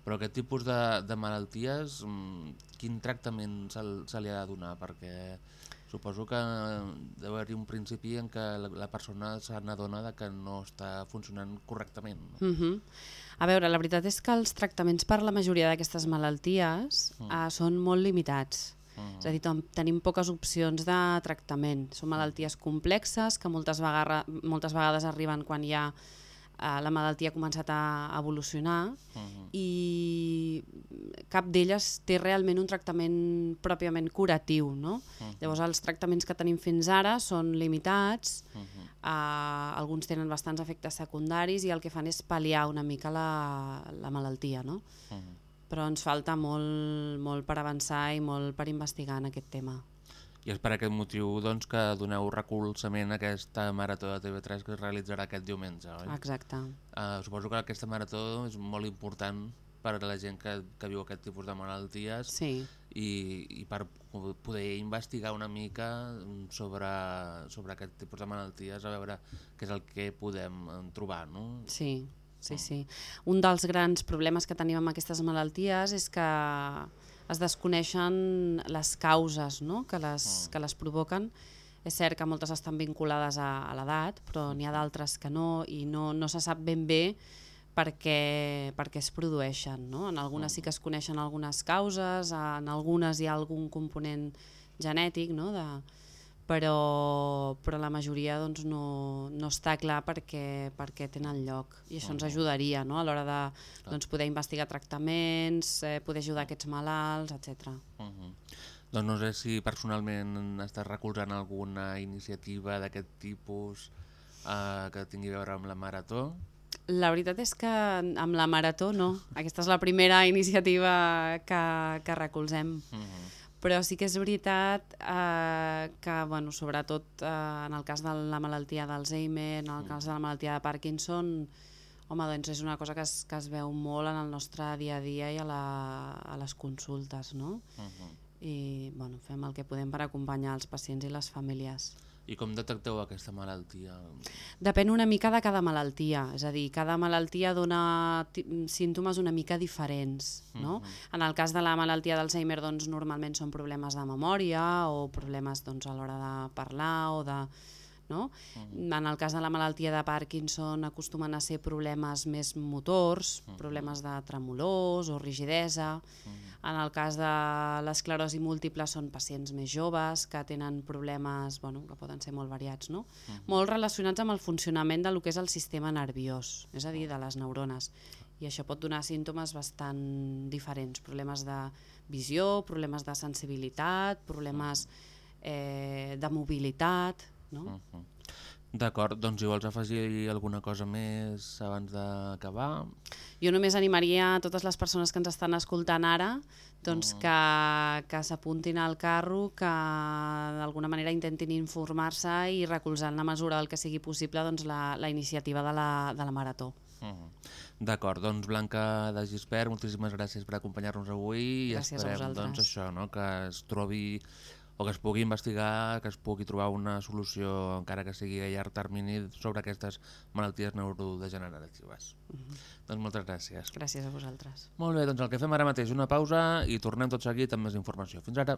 A: Però aquest tipus de, de malalties, mm, quin tractament se, se li ha de donar? Perquè suposo que deu haver-hi un principi en què la, la persona se n'adona que no està funcionant correctament. No?
J: Uh -huh. A veure, la veritat és que els tractaments per la majoria d'aquestes malalties
A: Mm.
J: uh, són molt limitats.
A: Mhm.
J: És a dir, ten- tenim poques opcions de tractament. Són malalties complexes que moltes, vegades, moltes vegades arriben quan ja eh, la malaltia ha començat a evolucionar
A: Mhm.
J: i cap d'elles té realment un tractament pròpiament curatiu. No?
A: Mhm.
J: Llavors els tractaments que tenim fins ara són limitats,
A: Mhm.
J: eh, alguns tenen bastants efectes secundaris i el que fan és pal·liar una mica la, la malaltia. No?
A: Mhm.
J: Però ens falta molt, molt per avançar i molt per investigar en aquest tema.
A: I és per aquest motiu doncs, que doneu recolzament a aquesta marató de TV3 que es realitzarà aquest diumenge, oi?
J: Exacte.
A: Uh, suposo que aquesta marató és molt important per a la gent que, que viu aquest tipus de malalties
J: sí.
A: i, i per po- poder investigar una mica sobre, sobre aquest tipus de malalties, a veure què és el que podem eh, trobar, no?
J: Sí, sí, sí. Un dels grans problemes que tenim amb aquestes malalties és que es desconeixen les causes no? que, les, que les provoquen. És cert que moltes estan vinculades a, a l'edat, però n'hi ha d'altres que no, i no, no se sap ben bé per què, per què es produeixen. No? En algunes sí que es coneixen algunes causes, en algunes hi ha algun component genètic, no? de, però, però la majoria doncs, no, no està clar perquè, perquè tenen lloc i això ens ajudaria no? a l'hora de doncs, poder investigar tractaments, eh, poder ajudar aquests malalts, etc.
A: Uh -huh. Doncs no sé si personalment estàs recolzant alguna iniciativa d'aquest tipus eh, que tingui a veure amb la marató.
J: La veritat és que amb la Marató no. Aquesta és la primera iniciativa que, que recolzem.
A: Uh -huh.
J: Però sí que és veritat eh, que, bueno, sobretot eh, en el cas de la malaltia d'Alzheimer, en el cas de la malaltia de Parkinson, home, doncs és una cosa que es, que es veu molt en el nostre dia a dia i a, la, a les consultes, no?
A: Uh -huh.
J: I bueno, fem el que podem per acompanyar els pacients i les famílies.
A: I com detecteu aquesta malaltia?
J: Depèn una mica de cada malaltia, és a dir, cada malaltia dona símptomes una mica diferents. No?
A: Mhm.
J: En el cas de la malaltia d'Alzheimer, doncs, normalment són problemes de memòria o problemes doncs, a l'hora de parlar o de No? En el cas de la malaltia de Parkinson acostumen a ser problemes més motors, problemes de tremolors o rigidesa. En el cas de l'esclerosi múltiple són pacients més joves que tenen problemes bueno, que poden ser molt variats, no? molt relacionats amb el funcionament del que és el sistema nerviós, és a dir, de les neurones. I això pot donar símptomes bastant diferents, problemes de visió, problemes de sensibilitat, problemes eh, de mobilitat, no?
A: D'acord, doncs si vols afegir alguna cosa més abans d'acabar...
J: Jo només animaria a totes les persones que ens estan escoltant ara doncs que, que s'apuntin al carro, que d'alguna manera intentin informar-se i recolzar en la mesura del que sigui possible doncs, la, la iniciativa de la, de la Marató.
A: D'acord, doncs Blanca de Gispert, moltíssimes gràcies per acompanyar-nos avui
J: Gràcies
A: i esperem
J: vosaltres.
A: doncs, això, no? que es trobi o que es pugui investigar, que es pugui trobar una solució, encara que sigui a llarg termini, sobre aquestes malalties neurodegeneratives. Doncs moltes gràcies.
J: Gràcies a vosaltres.
A: Molt bé, doncs el que fem ara mateix una pausa i tornem tot seguit amb més informació. Fins ara.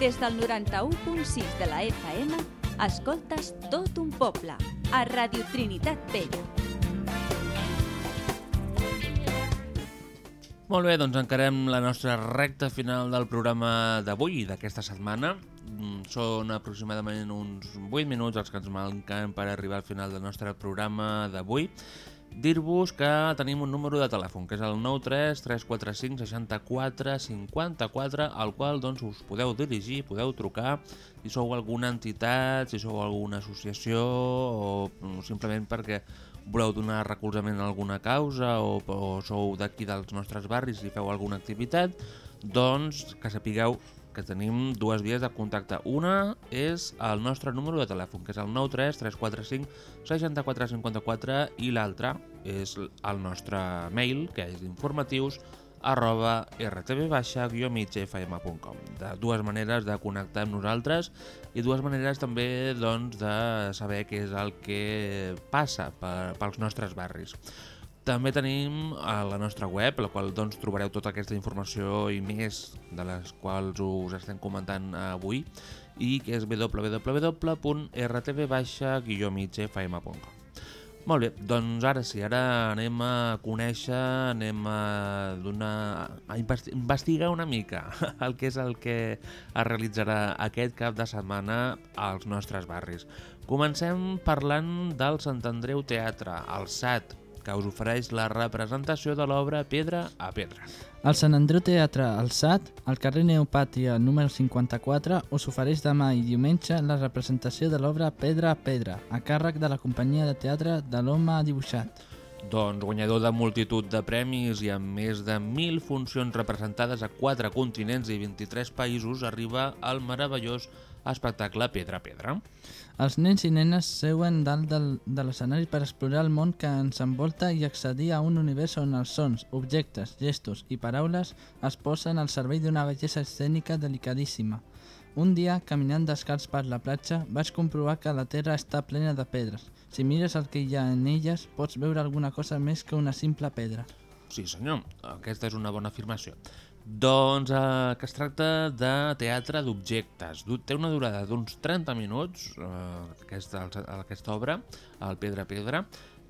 B: Des del 91.6 de la FM, escoltes tot un poble, a Radio Trinitat Vella.
A: Molt bé, doncs encarem la nostra recta final del programa d'avui, d'aquesta setmana. Mm, Són aproximadament uns 8 minuts els que ens manquen per arribar al final del nostre programa d'avui. Dir-vos que tenim un número de telèfon, que és el 93 345 64 54, al qual doncs, us podeu dirigir, podeu trucar, si sou alguna entitat, si sou alguna associació o mm, simplement perquè voleu donar recolzament a alguna causa o, o sou d'aquí dels nostres barris i feu alguna activitat, doncs que sapigueu que tenim dues vies de contacte. Una és el nostre número de telèfon, que és el 93 345 64 54 i l'altra és el nostre mail, que és informatius arroba rtv-migfm.com de dues maneres de connectar amb nosaltres i dues maneres també doncs, de saber què és el que passa per, pels nostres barris. També tenim a la nostra web, a la qual doncs, trobareu tota aquesta informació i més de les quals us estem comentant avui i que és www.rtv-migfm.com Molt bé, doncs ara sí, ara anem a conèixer, anem a, donar, a investi- investigar una mica el que és el que es realitzarà aquest cap de setmana als nostres barris. Comencem parlant del Sant Andreu Teatre, el SAT, que us ofereix la representació de l'obra Pedra a Pedra.
C: El Sant Andreu Teatre al SAT, al carrer Neopàtia número 54, us ofereix demà i diumenge la representació de l'obra Pedra a Pedra, a càrrec de la companyia de teatre de l'Home Dibuixat.
A: Doncs guanyador de multitud de premis i amb més de 1.000 funcions representades a 4 continents i 23 països arriba al meravellós espectacle Pedra a Pedra.
C: Els nens i nenes seuen dalt del, de l'escenari per explorar el món que ens envolta i accedir a un univers on els sons, objectes, gestos i paraules es posen al servei d'una bellesa escènica delicadíssima. Un dia, caminant descalç per la platja, vaig comprovar que la terra està plena de pedres. Si mires el que hi ha en elles, pots veure alguna cosa més que una simple pedra.
A: Sí senyor, aquesta és una bona afirmació. Doncs eh, que es tracta de teatre d'objectes. Té una durada d'uns 30 minuts, eh, aquesta, aquesta obra, el Pedra Pedra,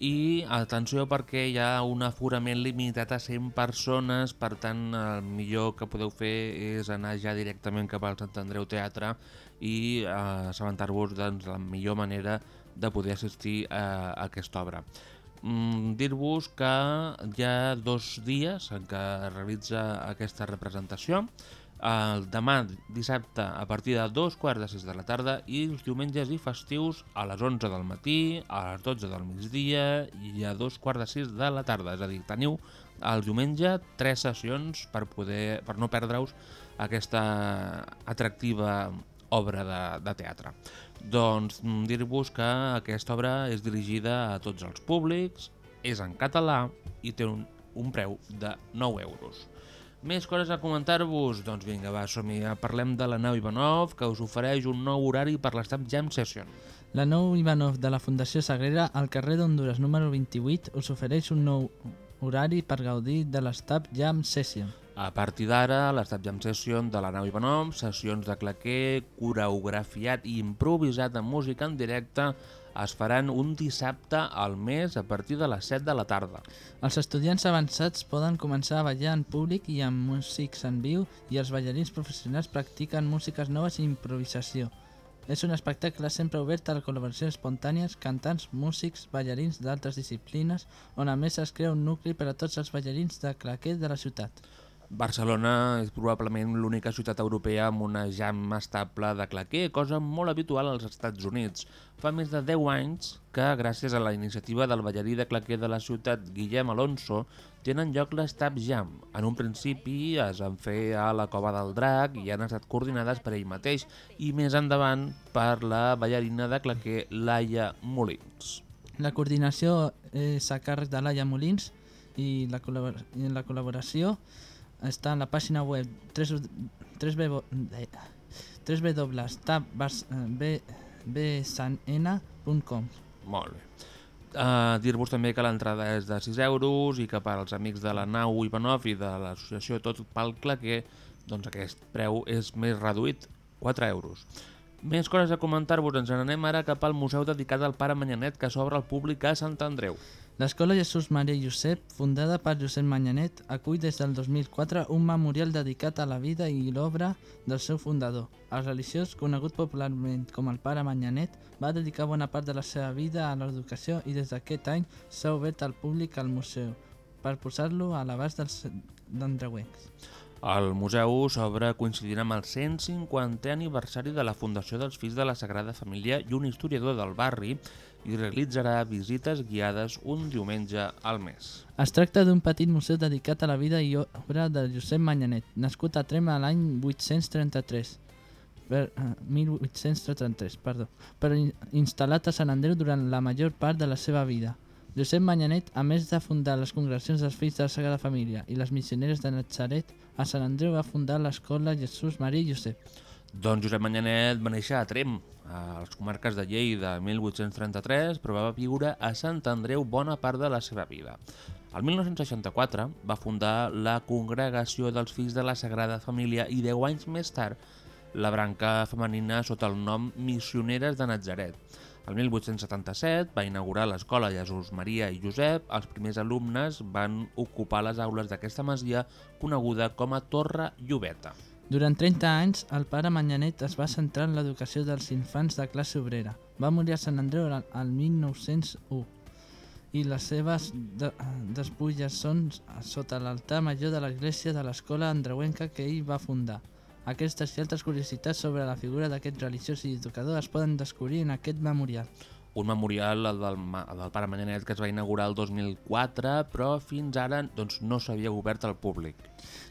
A: i atenció perquè hi ha un aforament limitat a 100 persones, per tant el millor que podeu fer és anar ja directament cap al Sant Andreu Teatre i eh, assabentar-vos doncs, la millor manera de poder assistir a, a aquesta obra. Mm, Dir-vos que hi ha dos dies en què es realitza aquesta representació, el demà dissabte a partir de dos quarts de sis de la tarda i els diumenges i festius a les 11 del matí, a les 12 del migdia i a dos quarts de sis de la tarda. És a dir, teniu el diumenge tres sessions per, poder, per no perdre-us aquesta atractiva obra de, de teatre. Doncs mm, dir-vos que aquesta obra és dirigida a tots els públics, és en català i té un, un preu de 9 euros. Més coses a comentar-vos? Doncs vinga, va, som -hi. Parlem de la nau Ivanov, que us ofereix un nou horari per l'Estat Jam Session.
C: La nou Ivanov de la Fundació Sagrera al carrer d'Honduras número 28 us ofereix un nou horari per gaudir de l'Estab Jam Session.
A: A partir d'ara, l'Estat Jam Session de la nau Ivanov, sessions de claquer, coreografiat i improvisat amb música en directe, es faran un dissabte al mes a partir de les 7 de la tarda.
C: Els estudiants avançats poden començar a ballar en públic i amb músics en viu i els ballarins professionals practiquen músiques noves i improvisació. És un espectacle sempre obert a la col·laboració espontànies, cantants, músics, ballarins d'altres disciplines, on a més es crea un nucli per a tots els ballarins de claquer de la ciutat.
A: Barcelona és probablement l'única ciutat europea amb una jam estable de claquer, cosa molt habitual als Estats Units. Fa més de 10 anys que, gràcies a la iniciativa del ballarí de claquer de la ciutat Guillem Alonso, tenen lloc l'Estab Jam. En un principi es van fer a la Cova del Drac i han estat coordinades per ell mateix i més endavant per la ballarina de claquer Laia Molins.
C: La coordinació és a càrrec de Laia Molins i la, col·labor la col·laboració està en la pàgina web www.tabsann.com
A: Molt bé. Uh, Dir-vos també que l'entrada és de 6 euros i que per als amics de la nau Ivanov i de l'associació Tot pel Claquer doncs aquest preu és més reduït, 4 euros. Més coses a comentar-vos, ens n'anem ara cap al museu dedicat al pare Manyanet que s'obre al públic a Sant Andreu.
C: L'Escola Jesús Maria Josep, fundada per Josep Manyanet, acull des del 2004 un memorial dedicat a la vida i l'obra del seu fundador. El religiós, conegut popularment com el pare Manyanet, va dedicar bona part de la seva vida a l'educació i des d'aquest any s'ha obert al públic al museu per posar-lo a l'abast dels andreuencs.
A: El museu s'obre coincidint amb el 150è aniversari de la Fundació dels Fills de la Sagrada Família i un historiador del barri i realitzarà visites guiades un diumenge al mes.
C: Es tracta d'un petit museu dedicat a la vida i obra de Josep Manyanet, nascut a Trem a l'any 833, per, eh, 1833, perdó, però in- instal·lat a Sant Andreu durant la major part de la seva vida. Josep Manyanet, a més de fundar les congregacions dels Fills de la Sagrada Família i les missioneres de Natzaret, a Sant Andreu va fundar l'escola Jesús Maria i Josep.
A: Doncs Josep Manyanet va néixer a Trem, a les comarques de Lleida, 1833, però va viure a Sant Andreu bona part de la seva vida. El 1964 va fundar la Congregació dels Fills de la Sagrada Família i 10 anys més tard la branca femenina sota el nom Missioneres de Natzaret. El 1877 va inaugurar l'escola Jesús Maria i Josep. Els primers alumnes van ocupar les aules d'aquesta masia coneguda com a Torre Llobeta.
C: Durant 30 anys, el pare Manyanet es va centrar en l'educació dels infants de classe obrera. Va morir a Sant Andreu al 1901 i les seves de despulles són sota l'altar major de l'església de l'escola andreuenca que ell va fundar. Aquestes i altres curiositats sobre la figura d'aquest religiós i educador es poden descobrir en aquest memorial.
A: Un memorial, el del, el del Pare Manyanet, que es va inaugurar el 2004, però fins ara doncs, no s'havia obert al públic.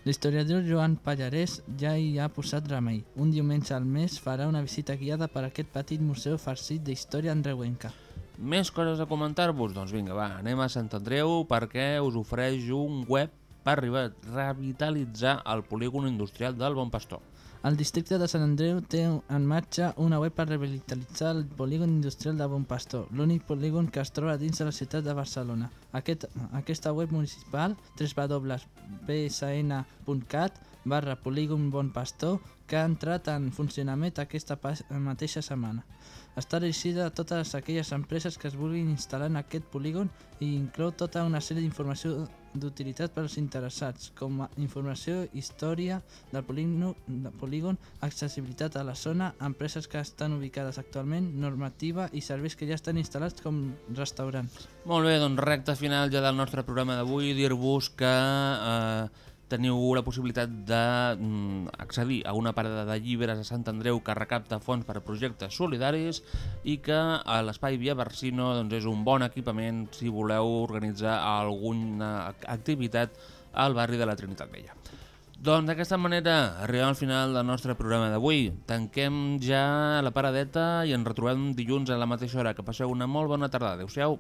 C: L'historiador Joan Pallarès ja hi ha posat remei. Un diumenge al mes farà una visita guiada per aquest petit museu farcit d'història andreuenca.
A: Més coses a comentar-vos? Doncs vinga, va, anem a Sant Andreu perquè us ofereix un web per revitalitzar el polígon industrial del Bon Pastor.
C: El districte de Sant Andreu té en marxa una web per revitalitzar el polígon industrial de Bon Pastor, l'únic polígon que es troba dins de la ciutat de Barcelona. Aquest, aquesta web municipal, www.bsn.cat barra polígon Bon Pastor, que ha entrat en funcionament aquesta mateixa setmana. Està dirigida a totes aquelles empreses que es vulguin instal·lar en aquest polígon i inclou tota una sèrie d'informació d'utilitat per als interessats, com a informació, història del polígon, del polígon, accessibilitat a la zona, empreses que estan ubicades actualment, normativa i serveis que ja estan instal·lats com restaurants.
A: Molt bé, doncs recte final ja del nostre programa d'avui, dir-vos que eh, teniu la possibilitat d'accedir a una parada de llibres a Sant Andreu que recapta fons per a projectes solidaris i que a l'Espai Via Barsino doncs, és un bon equipament si voleu organitzar alguna activitat al barri de la Trinitat Vella. Doncs d'aquesta manera arribem al final del nostre programa d'avui. Tanquem ja la paradeta i ens retrobem dilluns a la mateixa hora. Que passeu una molt bona tarda. Adéu-siau.